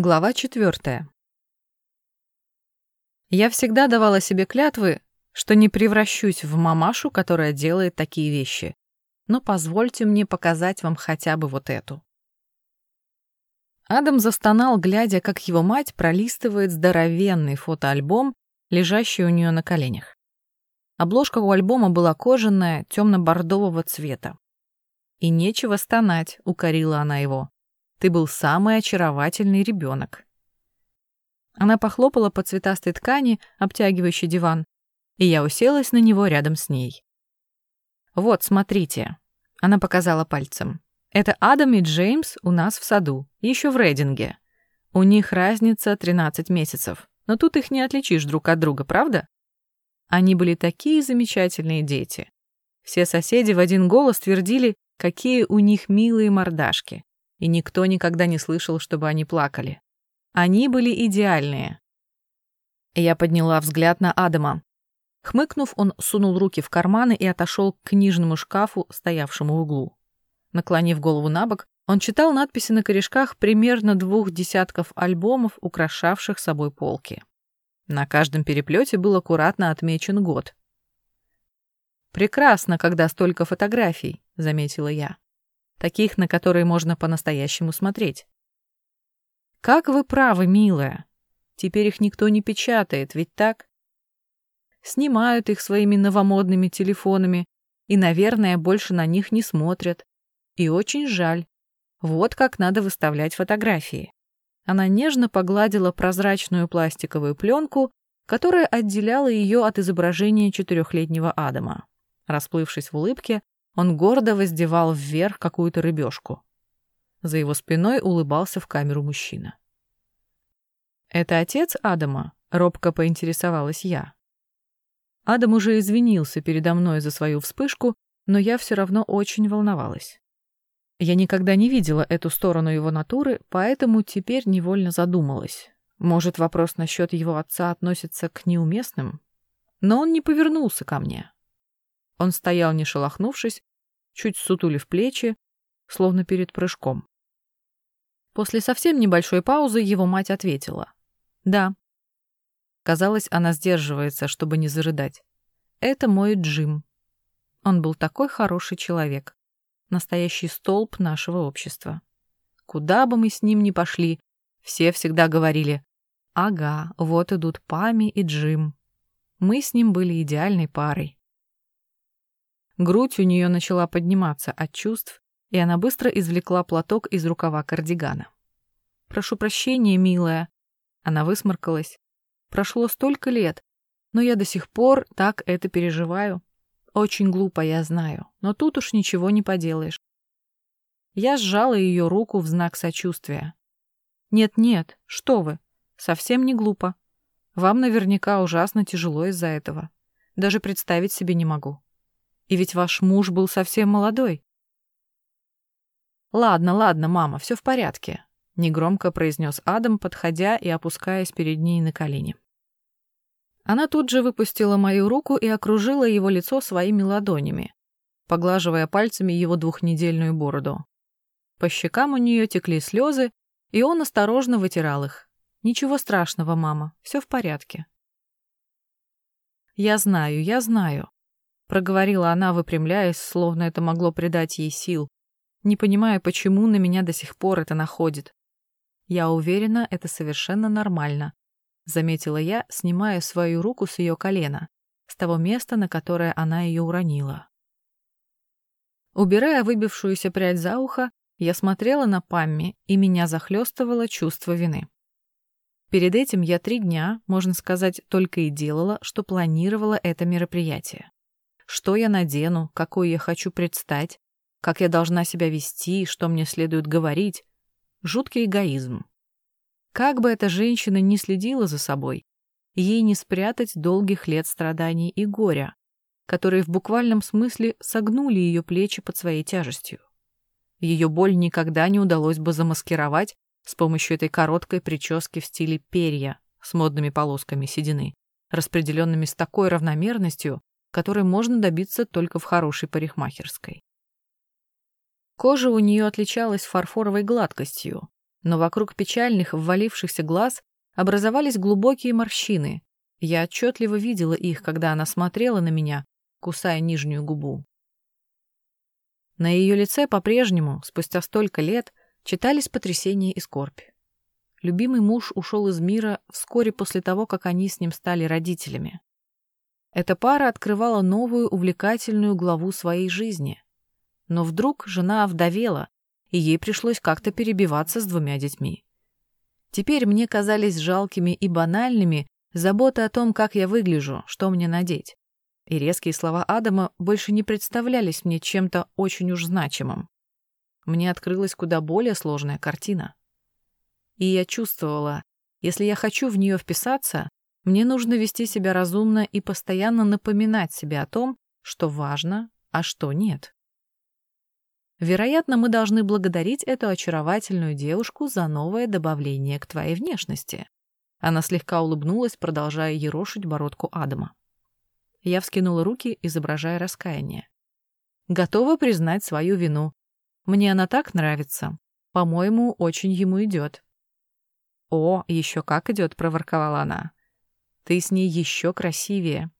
Глава четвертая. Я всегда давала себе клятвы, что не превращусь в мамашу, которая делает такие вещи. Но позвольте мне показать вам хотя бы вот эту. Адам застонал, глядя, как его мать пролистывает здоровенный фотоальбом, лежащий у нее на коленях. Обложка у альбома была кожаная, темно-бордового цвета. «И нечего стонать», — укорила она его. Ты был самый очаровательный ребенок. Она похлопала по цветастой ткани, обтягивающей диван, и я уселась на него рядом с ней. «Вот, смотрите», — она показала пальцем. «Это Адам и Джеймс у нас в саду, еще в Рейдинге. У них разница 13 месяцев, но тут их не отличишь друг от друга, правда? Они были такие замечательные дети. Все соседи в один голос твердили, какие у них милые мордашки и никто никогда не слышал, чтобы они плакали. Они были идеальные. Я подняла взгляд на Адама. Хмыкнув, он сунул руки в карманы и отошел к книжному шкафу, стоявшему в углу. Наклонив голову на бок, он читал надписи на корешках примерно двух десятков альбомов, украшавших собой полки. На каждом переплете был аккуратно отмечен год. «Прекрасно, когда столько фотографий», — заметила я таких, на которые можно по-настоящему смотреть. Как вы правы, милая. Теперь их никто не печатает, ведь так? Снимают их своими новомодными телефонами и, наверное, больше на них не смотрят. И очень жаль. Вот как надо выставлять фотографии. Она нежно погладила прозрачную пластиковую пленку, которая отделяла ее от изображения четырехлетнего Адама. Расплывшись в улыбке, он гордо воздевал вверх какую-то рыбешку. За его спиной улыбался в камеру мужчина. «Это отец Адама?» — робко поинтересовалась я. Адам уже извинился передо мной за свою вспышку, но я все равно очень волновалась. Я никогда не видела эту сторону его натуры, поэтому теперь невольно задумалась. Может, вопрос насчет его отца относится к неуместным? Но он не повернулся ко мне. Он стоял, не шелохнувшись, чуть сутулив плечи, словно перед прыжком. После совсем небольшой паузы его мать ответила. «Да». Казалось, она сдерживается, чтобы не зарыдать. «Это мой Джим. Он был такой хороший человек. Настоящий столб нашего общества. Куда бы мы с ним ни пошли, все всегда говорили «Ага, вот идут Пами и Джим». Мы с ним были идеальной парой. Грудь у нее начала подниматься от чувств, и она быстро извлекла платок из рукава кардигана. «Прошу прощения, милая». Она высморкалась. «Прошло столько лет, но я до сих пор так это переживаю. Очень глупо, я знаю, но тут уж ничего не поделаешь». Я сжала ее руку в знак сочувствия. «Нет-нет, что вы, совсем не глупо. Вам наверняка ужасно тяжело из-за этого. Даже представить себе не могу. И ведь ваш муж был совсем молодой. «Ладно, ладно, мама, все в порядке», — негромко произнес Адам, подходя и опускаясь перед ней на колени. Она тут же выпустила мою руку и окружила его лицо своими ладонями, поглаживая пальцами его двухнедельную бороду. По щекам у нее текли слезы, и он осторожно вытирал их. «Ничего страшного, мама, все в порядке». «Я знаю, я знаю», проговорила она, выпрямляясь, словно это могло придать ей сил, не понимая, почему на меня до сих пор это находит. Я уверена, это совершенно нормально, заметила я, снимая свою руку с ее колена, с того места, на которое она ее уронила. Убирая выбившуюся прядь за ухо, я смотрела на Памми, и меня захлестывало чувство вины. Перед этим я три дня, можно сказать, только и делала, что планировала это мероприятие что я надену, какой я хочу предстать, как я должна себя вести, что мне следует говорить. Жуткий эгоизм. Как бы эта женщина ни следила за собой, ей не спрятать долгих лет страданий и горя, которые в буквальном смысле согнули ее плечи под своей тяжестью. Ее боль никогда не удалось бы замаскировать с помощью этой короткой прически в стиле перья с модными полосками седины, распределенными с такой равномерностью, которой можно добиться только в хорошей парикмахерской. Кожа у нее отличалась фарфоровой гладкостью, Но вокруг печальных, ввалившихся глаз образовались глубокие морщины. Я отчетливо видела их, когда она смотрела на меня, кусая нижнюю губу. На ее лице по-прежнему, спустя столько лет, читались потрясение и скорбь. Любимый муж ушел из мира вскоре после того, как они с ним стали родителями. Эта пара открывала новую увлекательную главу своей жизни. Но вдруг жена овдовела, и ей пришлось как-то перебиваться с двумя детьми. Теперь мне казались жалкими и банальными заботы о том, как я выгляжу, что мне надеть. И резкие слова Адама больше не представлялись мне чем-то очень уж значимым. Мне открылась куда более сложная картина. И я чувствовала, если я хочу в нее вписаться, мне нужно вести себя разумно и постоянно напоминать себе о том, что важно, а что нет. Вероятно, мы должны благодарить эту очаровательную девушку за новое добавление к твоей внешности. Она слегка улыбнулась, продолжая ерошить бородку Адама. Я вскинула руки, изображая раскаяние. Готова признать свою вину. Мне она так нравится. По-моему, очень ему идет. «О, еще как идет», — проворковала она. «Ты с ней еще красивее».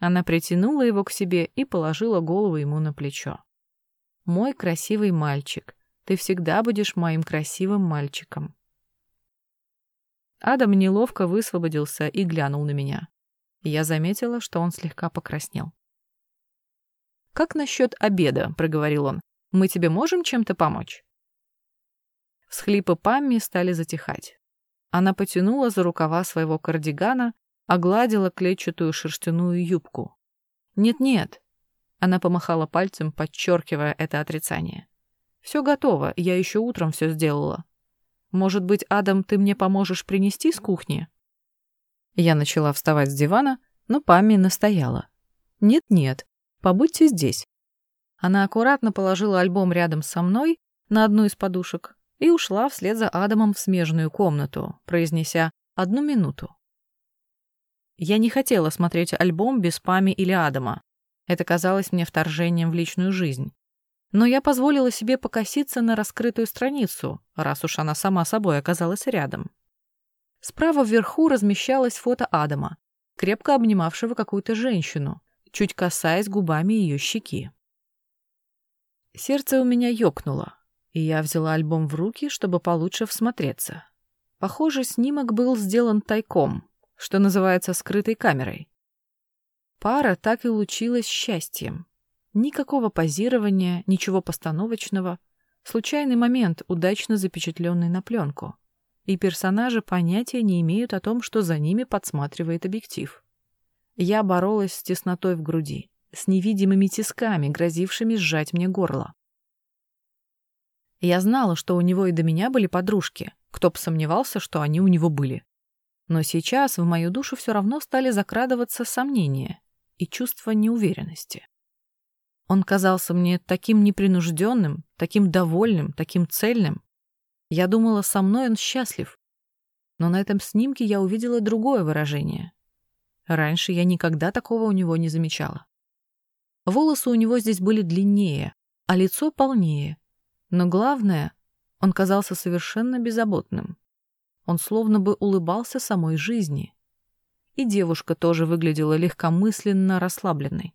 Она притянула его к себе и положила голову ему на плечо. «Мой красивый мальчик, ты всегда будешь моим красивым мальчиком». Адам неловко высвободился и глянул на меня. Я заметила, что он слегка покраснел. «Как насчет обеда?» — проговорил он. «Мы тебе можем чем-то помочь?» Всхлипы Памми стали затихать. Она потянула за рукава своего кардигана, огладила клетчатую шерстяную юбку. «Нет-нет», — она помахала пальцем, подчеркивая это отрицание. «Все готово, я еще утром все сделала. Может быть, Адам, ты мне поможешь принести с кухни?» Я начала вставать с дивана, но Памми настояла. «Нет-нет, побудьте здесь». Она аккуратно положила альбом рядом со мной на одну из подушек, и ушла вслед за Адамом в смежную комнату, произнеся «одну минуту». Я не хотела смотреть альбом без Пами или Адама. Это казалось мне вторжением в личную жизнь. Но я позволила себе покоситься на раскрытую страницу, раз уж она сама собой оказалась рядом. Справа вверху размещалось фото Адама, крепко обнимавшего какую-то женщину, чуть касаясь губами ее щеки. Сердце у меня ёкнуло и я взяла альбом в руки, чтобы получше всмотреться. Похоже, снимок был сделан тайком, что называется скрытой камерой. Пара так и лучилась счастьем. Никакого позирования, ничего постановочного. Случайный момент, удачно запечатленный на пленку. И персонажи понятия не имеют о том, что за ними подсматривает объектив. Я боролась с теснотой в груди, с невидимыми тисками, грозившими сжать мне горло. Я знала, что у него и до меня были подружки. Кто бы сомневался, что они у него были. Но сейчас в мою душу все равно стали закрадываться сомнения и чувство неуверенности. Он казался мне таким непринужденным, таким довольным, таким цельным. Я думала, со мной он счастлив. Но на этом снимке я увидела другое выражение. Раньше я никогда такого у него не замечала. Волосы у него здесь были длиннее, а лицо полнее, но главное, он казался совершенно беззаботным. Он словно бы улыбался самой жизни. И девушка тоже выглядела легкомысленно расслабленной.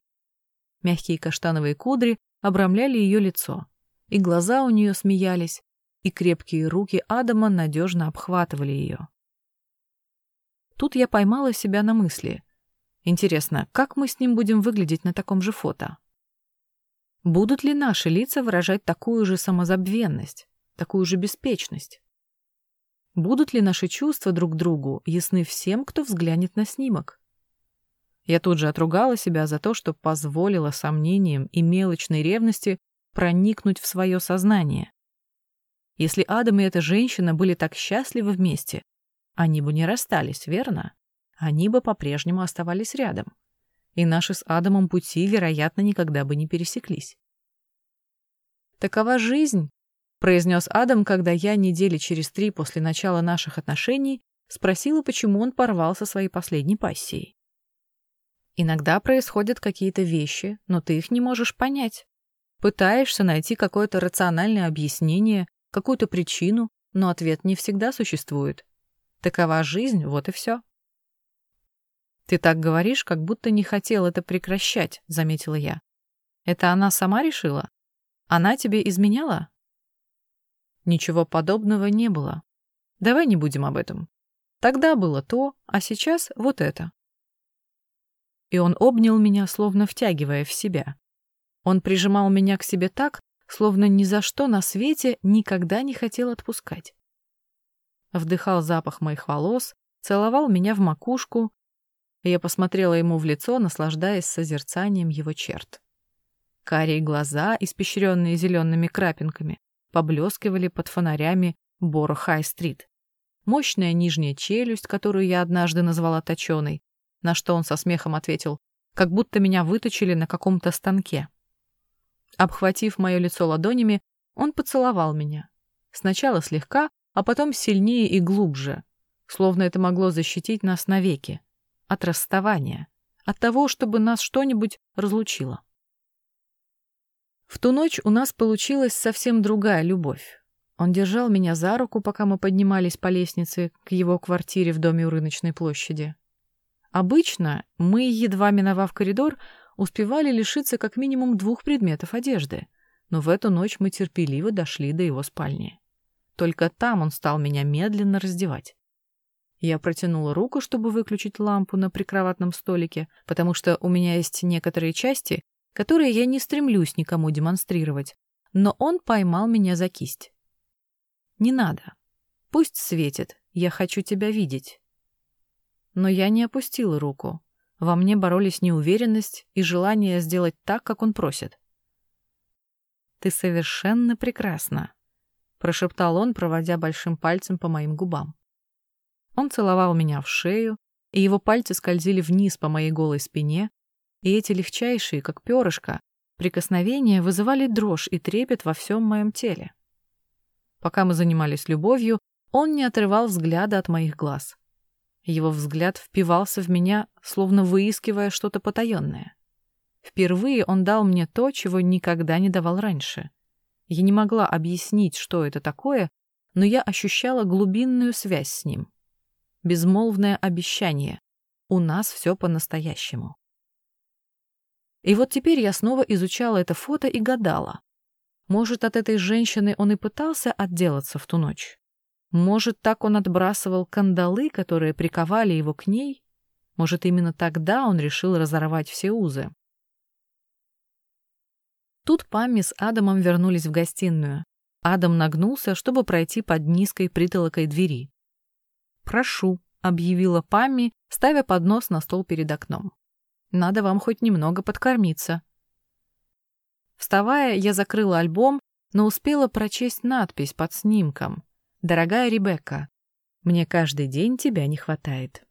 Мягкие каштановые кудри обрамляли ее лицо, и глаза у нее смеялись, и крепкие руки Адама надежно обхватывали ее. Тут я поймала себя на мысли. Интересно, как мы с ним будем выглядеть на таком же фото? Будут ли наши лица выражать такую же самозабвенность, такую же беспечность? Будут ли наши чувства друг к другу ясны всем, кто взглянет на снимок? Я тут же отругала себя за то, что позволила сомнениям и мелочной ревности проникнуть в свое сознание. Если Адам и эта женщина были так счастливы вместе, они бы не расстались, верно? Они бы по-прежнему оставались рядом и наши с Адамом пути, вероятно, никогда бы не пересеклись. «Такова жизнь», — произнес Адам, когда я недели через три после начала наших отношений спросила, почему он порвал со своей последней пассией. «Иногда происходят какие-то вещи, но ты их не можешь понять. Пытаешься найти какое-то рациональное объяснение, какую-то причину, но ответ не всегда существует. Такова жизнь, вот и все. «Ты так говоришь, как будто не хотел это прекращать», — заметила я. «Это она сама решила? Она тебе изменяла?» Ничего подобного не было. Давай не будем об этом. Тогда было то, а сейчас вот это. И он обнял меня, словно втягивая в себя. Он прижимал меня к себе так, словно ни за что на свете никогда не хотел отпускать. Вдыхал запах моих волос, целовал меня в макушку, и я посмотрела ему в лицо, наслаждаясь созерцанием его черт. Карие глаза, испещренные зелеными крапинками, поблескивали под фонарями Бора Хай-стрит. Мощная нижняя челюсть, которую я однажды назвала точеной, на что он со смехом ответил, как будто меня выточили на каком-то станке. Обхватив мое лицо ладонями, он поцеловал меня. Сначала слегка, а потом сильнее и глубже, словно это могло защитить нас навеки. От расставания. От того, чтобы нас что-нибудь разлучило. В ту ночь у нас получилась совсем другая любовь. Он держал меня за руку, пока мы поднимались по лестнице к его квартире в доме у рыночной площади. Обычно мы, едва миновав коридор, успевали лишиться как минимум двух предметов одежды, но в эту ночь мы терпеливо дошли до его спальни. Только там он стал меня медленно раздевать. Я протянула руку, чтобы выключить лампу на прикроватном столике, потому что у меня есть некоторые части, которые я не стремлюсь никому демонстрировать, но он поймал меня за кисть. «Не надо. Пусть светит, я хочу тебя видеть». Но я не опустила руку. Во мне боролись неуверенность и желание сделать так, как он просит. «Ты совершенно прекрасна», — прошептал он, проводя большим пальцем по моим губам. Он целовал меня в шею, и его пальцы скользили вниз по моей голой спине, и эти легчайшие, как перышко, прикосновения вызывали дрожь и трепет во всем моем теле. Пока мы занимались любовью, он не отрывал взгляда от моих глаз. Его взгляд впивался в меня, словно выискивая что-то потаенное. Впервые он дал мне то, чего никогда не давал раньше. Я не могла объяснить, что это такое, но я ощущала глубинную связь с ним. Безмолвное обещание. У нас все по-настоящему. И вот теперь я снова изучала это фото и гадала. Может, от этой женщины он и пытался отделаться в ту ночь? Может, так он отбрасывал кандалы, которые приковали его к ней? Может, именно тогда он решил разорвать все узы? Тут Памми с Адамом вернулись в гостиную. Адам нагнулся, чтобы пройти под низкой притолокой двери. «Прошу», — объявила Памми, ставя поднос на стол перед окном. «Надо вам хоть немного подкормиться». Вставая, я закрыла альбом, но успела прочесть надпись под снимком — «Дорогая Ребекка, мне каждый день тебя не хватает».